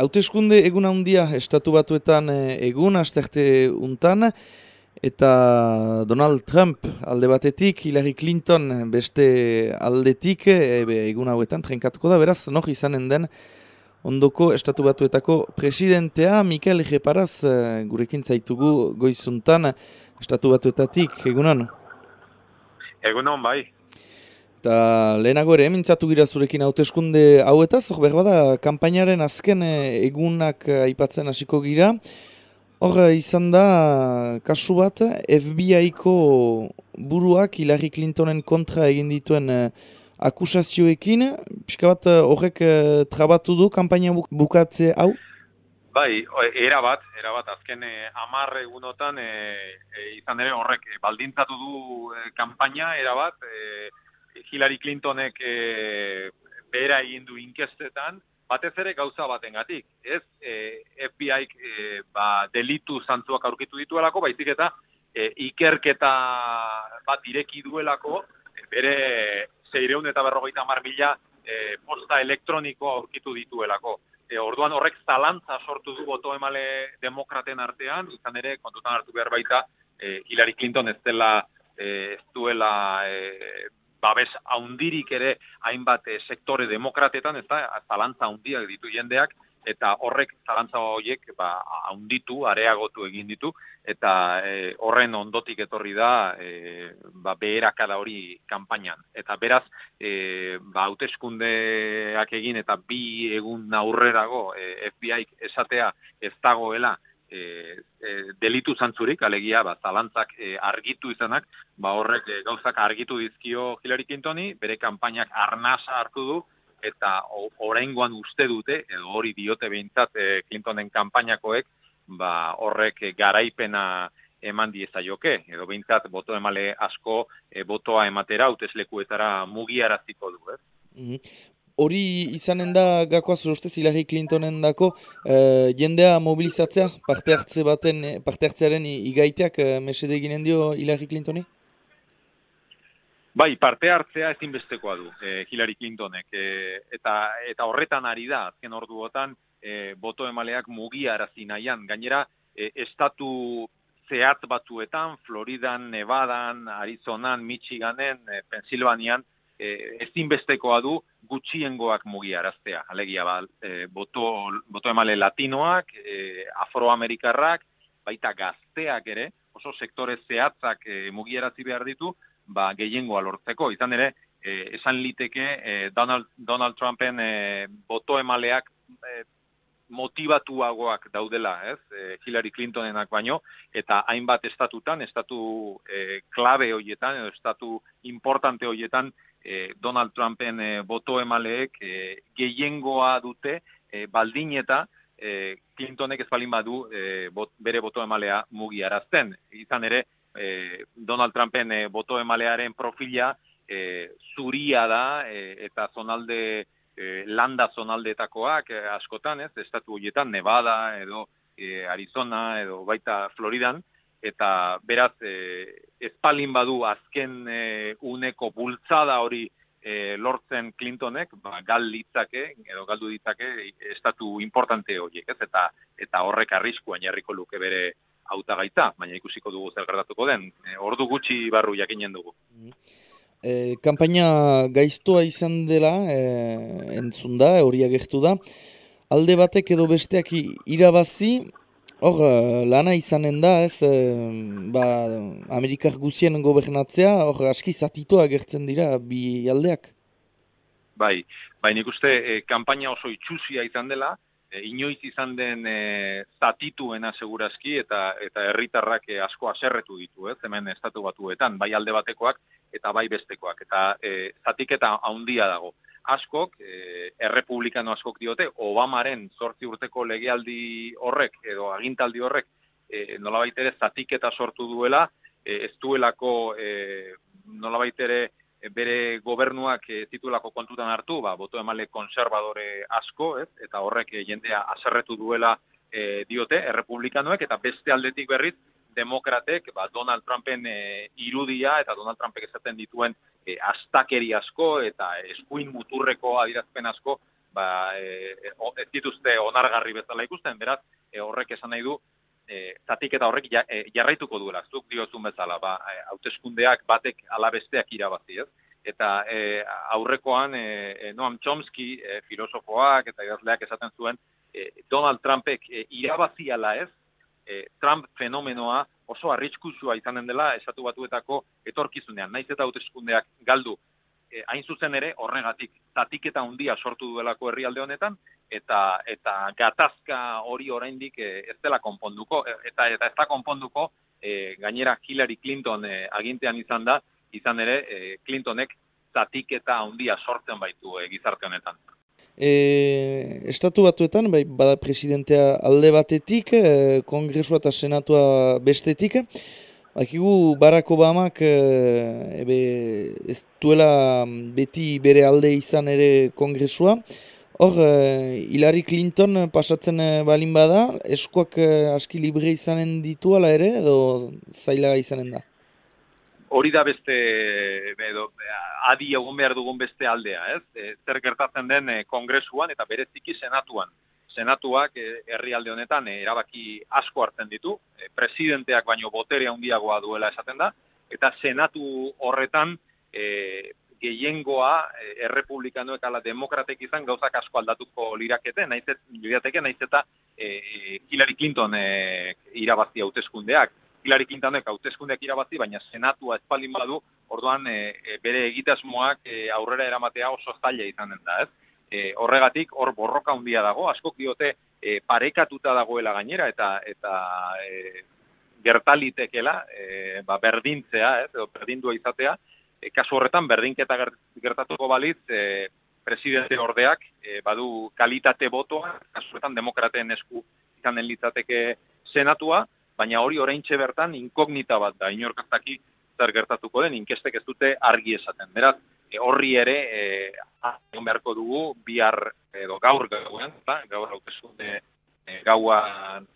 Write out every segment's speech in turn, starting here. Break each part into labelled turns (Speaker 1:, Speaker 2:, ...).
Speaker 1: Hauteskunde egun handia estatu batuetan eh, egun asterte untan eta Donald Trump alde batetik, Hillary Clinton beste aldetik e, egun hauetan trenkatuko da, beraz, noh izanen den ondoko estatu batuetako presidentea, Mikael Egeparaz eh, gurekin zaitugu goizuntan estatu batuetatik, egunan?
Speaker 2: Egunon, bai.
Speaker 1: Eta lehenago ere, mintzatu gira zurekin hauteskunde hauetaz, hor behar bada, kampainaren azken eh, egunak eh, aipatzen hasiko gira. Hor eh, izan da, kasu bat, FBI-ko buruak Hillary Clintonen kontra egin dituen akusazioekin. Pixka bat horrek trabatu du kampaina bukatze hau?
Speaker 2: Bai, era bat, era bat, azken amar egunotan izan ere horrek baldintzatu du kampaina, era bat, Hillary Clintonek e, behera egin du inkestetan, batez ere gauza batengatik. Ez e, FBI e, ba, delitu zantzuak aurkitu dituelako, baizik eta e, ikerketa bat direki duelako, bere zeireun eta berrogeita mar mila e, posta elektroniko aurkitu dituelako. E, orduan horrek zalantza sortu du boto emale demokraten artean, izan ere kontutan hartu behar baita e, Hillary Clinton ez dela e, ez duela e, babes haundirik ere hainbat e, sektore demokratetan, eta zalantza haundiak ditu jendeak, eta horrek zalantza horiek ba, haunditu, areagotu egin ditu, eta e, horren ondotik etorri da e, ba, beherakada hori kanpainan. Eta beraz, e, ba, hauteskundeak egin eta bi egun aurrerago e, FBI esatea ez dagoela, e, e, delitu zantzurik, alegia, ba, zalantzak e, argitu izanak, ba, horrek e, gauzak argitu dizkio Hillary Clintoni, bere kanpainak arnasa hartu du, eta oraingoan uste dute, edo hori diote behintzat e, Clintonen kanpainakoek, ba, horrek garaipena eman dieza joke, edo behintzat boto emale asko e, botoa ematera, uteslekuetara mugiaraziko du, ez?
Speaker 1: Mhm hori izanen da gakoa zure Hillary Clintonen dako uh, jendea mobilizatzea parte hartze baten parte hartzearen igaiteak uh, mesede eginen dio Hillary Clintoni?
Speaker 2: Bai, parte hartzea ezinbestekoa du eh, Hillary Clintonek eh, eta eta horretan ari da azken orduotan eh, boto emaleak mugia arazi nahian gainera eh, estatu zehat batuetan Floridan, Nevadan, Arizonan, Michiganen, eh, Pensilvanian eh, ezinbestekoa du gutxiengoak mugiaraztea. Alegia ba, e, boto, boto emale latinoak, e, afroamerikarrak, baita gazteak ere, oso sektore zehatzak e, mugiarazi behar ditu, ba, gehiengoa lortzeko. Izan ere, e, esan liteke e, Donald, Donald Trumpen e, boto emaleak e, motivatuagoak daudela, ez? E, Hillary Clintonenak baino eta hainbat estatutan, estatu e, klabe hoietan edo estatu importante hoietan e, Donald Trumpen e, boto emaleek e, gehiengoa dute e, baldin eta e, Clintonek ez balin badu e, bere boto emalea mugiarazten. Izan ere, e, Donald Trumpen e, boto emalearen profila e, zuria da e, eta zonalde e, landa zonaldetakoak e, askotan, ez, estatu horietan, Nevada edo e, Arizona edo baita Floridan, eta beraz e, espalin badu azken e, uneko bultzada hori e, lortzen Clintonek, ba, gal ditzake, edo galdu ditzake, estatu importante horiek, ez? Eta, eta horrek arriskuan jarriko luke bere hautagaitza, baina ikusiko dugu zer gertatuko den. E, ordu gutxi barru jakinen dugu.
Speaker 1: E, kampaina gaiztua izan dela, e, entzun da, hori agertu da. Alde batek edo besteak irabazi, Hor, eh, lana izanen da, ez, e, ba, Amerikar guzien gobernatzea, hor, aski zatitua gertzen dira, bi aldeak?
Speaker 2: Bai, bai, nik uste, e, kampaina oso itxusia izan dela, e, inoiz izan den e, zatituena segurazki, eta eta herritarrak e, asko aserretu ditu, ez, hemen estatu batuetan, bai alde batekoak, eta bai bestekoak, eta e, zatiketa haundia dago askok, e, errepublikano askok diote, Obamaren zortzi urteko legealdi horrek, edo agintaldi horrek, e, nolabait ere zatiketa sortu duela, e, ez duelako e, nolabait ere bere gobernuak e, titulako kontutan hartu, ba, boto emale konservadore asko, ez? eta horrek jendea aserretu duela e, diote, errepublikanoek, eta beste aldetik berriz, demokratek ba, Donald Trumpen e, irudia eta Donald Trumpek esaten dituen e, astakeri asko eta eskuin muturreko adirazpen asko ba, e, ez dituzte onargarri bezala ikusten, beraz, e, horrek esan nahi du, e, zatik eta horrek e, jarraituko duela, zuk diozun bezala, ba, hauteskundeak batek alabesteak irabazi, ez? Eta e, aurrekoan e, Noam Chomsky, e, filosofoak eta idazleak esaten zuen, e, Donald Trumpek e, irabazi ala ez, e, Trump fenomenoa oso arriskuzua izanen dela esatu batuetako etorkizunean. Naiz eta hauteskundeak galdu e, hain zuzen ere horregatik zatiketa handia sortu duelako herrialde honetan eta eta gatazka hori oraindik e, ez dela konponduko e, eta eta ez da konponduko e, gainera Hillary Clinton e, agintean izan da izan ere e, Clintonek zatiketa handia sortzen baitu e, gizarte honetan.
Speaker 1: E, estatu batuetan, bai, bada presidentea alde batetik, e, kongresua eta senatua bestetik, Bakigu Barack Obamak e, ebe, ez duela beti bere alde izan ere kongresua. Hor, e, Hillary Clinton pasatzen eh, balin bada, eskuak e, aski libre izanen ditu ala ere, edo zaila izanen da?
Speaker 2: Hori da beste, edo, adi egon behar dugun beste aldea, ez? E, zer gertatzen den kongresuan eta bereziki senatuan senatuak eh, herrialde honetan eh, erabaki asko hartzen ditu, eh, presidenteak baino botere handiagoa duela esaten da, eta senatu horretan e, gehiengoa errepublikanoek ala demokratek izan gauzak asko aldatuko lirakete, naiz lirateke naiz eta Hillary Clinton e, irabazi hauteskundeak. Hillary Clintonek hauteskundeak irabazi, baina senatua espaldin badu, orduan bere egitasmoak aurrera eramatea oso zaila izan den da, ez? e, horregatik hor borroka handia dago, asko diote e, parekatuta dagoela gainera eta eta e, gertalitekela e, ba, berdintzea, ez, edo berdindua izatea, e, kasu horretan berdinketa gertatuko balitz e, presidente ordeak e, badu kalitate botoa, kasu horretan demokrateen esku izanen litzateke senatua, baina hori oraintxe bertan inkognita bat da, inorkaztaki zer gertatuko den, inkestek ez dute argi esaten. Beraz, e, horri ere e, egon beharko dugu bihar edo gaur gauean, eta gaur hauteskunde e, gaua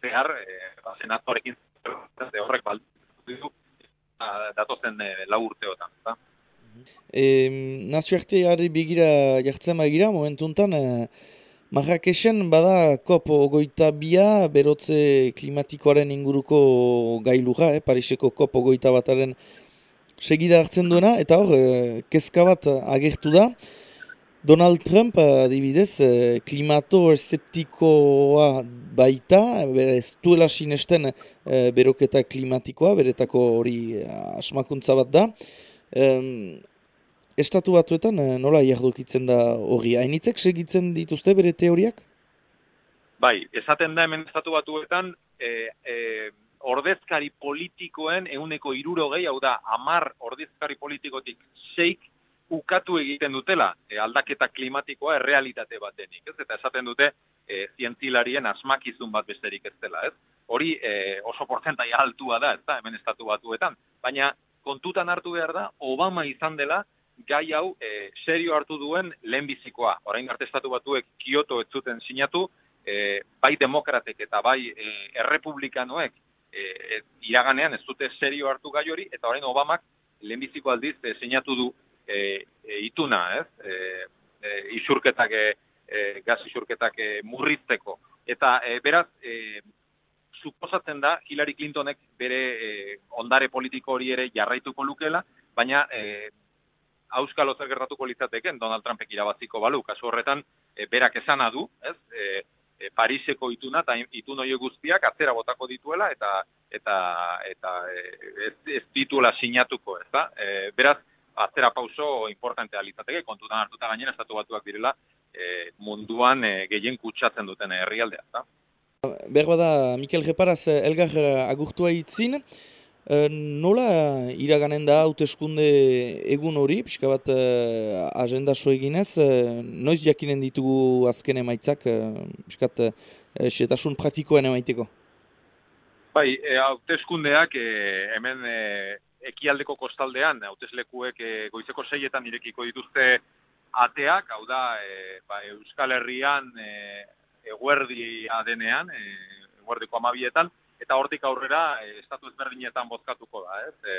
Speaker 2: zehar, e, ba, senatorekin horrek baldu du datozen e, lau urteotan. Eta.
Speaker 1: E, Nazioarteari begira jartzen begira, momentuntan, e, Marrakesen bada kop ogoita bia, berotze klimatikoaren inguruko gailura, eh, Pariseko kop ogoita bataren segida hartzen duena, eta hor, e, kezka bat agertu da. Donald Trump, adibidez, e, klimato eseptikoa baita, bere ez duela sinesten e, beroketa klimatikoa, beretako hori asmakuntza bat da. Estatu batuetan nola jardukitzen da hori? Hainitzek segitzen dituzte bere teoriak?
Speaker 2: Bai, esaten da hemen estatu batuetan, e, e, ordezkari politikoen euneko irurogei, hau da, amar ordezkari politikotik seik ukatu egiten dutela e, aldaketa klimatikoa errealitate bat denik, ez? Eta esaten dute e, zientzilarien asmakizun bat besterik ez dela, ez? Hori e, oso porzentai altua da, ez da, hemen estatu batuetan. Baina kontutan hartu behar da, Obama izan dela, gai hau e, serio hartu duen lehenbizikoa. Orain arte estatu batuek Kyoto ez zuten sinatu, e, bai demokratek eta bai e, errepublikanoek e, iraganean ez dute serio hartu gai hori, eta orain Obamak lehenbiziko aldiz e, sinatu du e, e, ituna, ez? E, e, isurketak, e, e, gaz isurketak e, murrizteko. Eta e, beraz, e, suposatzen da Hillary Clintonek bere e, ondare politiko hori ere jarraituko lukela, baina e, auskalo zer gertatuko litzateken Donald Trumpek irabaziko balu, kasu horretan e, berak esana du, ez? E, e, Pariseko ituna eta itun hori guztiak atzera botako dituela eta eta eta e, ez, ez dituela sinatuko, ez da? E, beraz, atzera pauso importantea litzateke, kontutan hartuta gainera estatu batuak direla e, munduan e, gehien kutsatzen duten herrialdea, da?
Speaker 1: Behar da, Mikel Reparaz, elgar agurtua itzin, nola iraganen da hauteskunde egun hori, pixka bat e, agenda so eginez, e, noiz jakinen ditugu azken emaitzak, e, pixka bat e, praktikoen emaiteko?
Speaker 2: Bai, hauteskundeak e, hemen e, ekialdeko kostaldean, hauteslekuek e, goizeko seietan irekiko dituzte ateak, hau da, e, ba, Euskal Herrian e, eguerdi adenean, e, eguerdiko amabietan, eta hortik aurrera e, estatu ezberdinetan bozkatuko da, ez? E,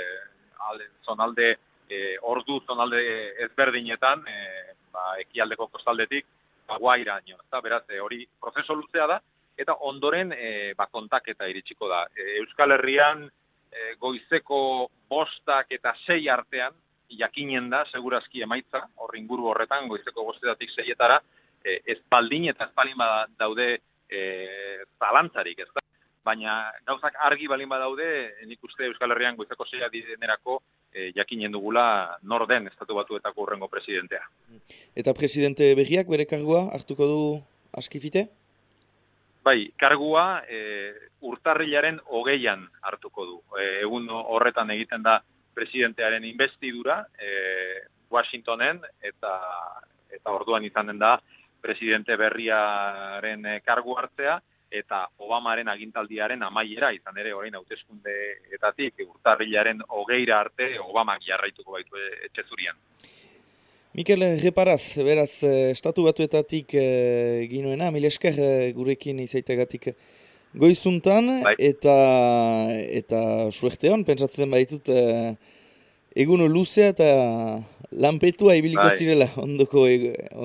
Speaker 2: alde, zonalde, e, ordu zonalde ezberdinetan, e, ba, ekialdeko kostaldetik, aguairaino, eta beraz, e, hori prozeso luzea da, eta ondoren e, ba, kontaketa iritsiko da. E, Euskal Herrian e, goizeko bostak eta sei artean, jakinen da, segurazki emaitza, horri inguru horretan, goizeko bostetatik seietara, e, ez baldin eta ez baldin daude e, zalantzarik, ez da? Baina gauzak argi balin badaude, nik uste Euskal Herrian goizeko zeia didenerako e, jakinen dugula nor den estatu batuetako urrengo presidentea.
Speaker 1: Eta presidente berriak bere kargua hartuko du askifite?
Speaker 2: Bai, kargua e, urtarrilaren hogeian hartuko du. E, egun horretan egiten da presidentearen investidura e, Washingtonen eta eta orduan izanen da presidente berriaren eh, kargu hartzea, eta Obamaren agintaldiaren amaiera, izan ere, orain hauteskundeetatik urtarrilaren hogeira arte, Obamak jarraituko baitu etxe zurian.
Speaker 1: Mikel, reparaz, beraz, eh, estatu batuetatik e, ginoena, mil esker gurekin izaitegatik goizuntan, bai. eta, eta suerte hon, pentsatzen baitut, egun luzea eta lanpetua ibiliko bai. zirela ondoko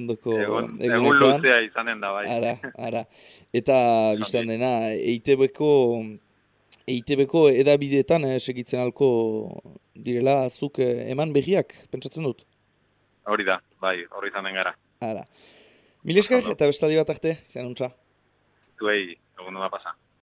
Speaker 1: ondoko
Speaker 2: egun, egun luzea izanen da bai.
Speaker 1: Ara, ara. Eta biztan dena EITB-ko EITB-ko edabideetan eh, segitzen alko direla zuk eh, eman berriak, pentsatzen dut?
Speaker 2: Hori da, bai, hori izanen gara.
Speaker 1: Ara. Mileskak eta bestadi bat arte, izan untza.
Speaker 2: Tuei, egun da pasa.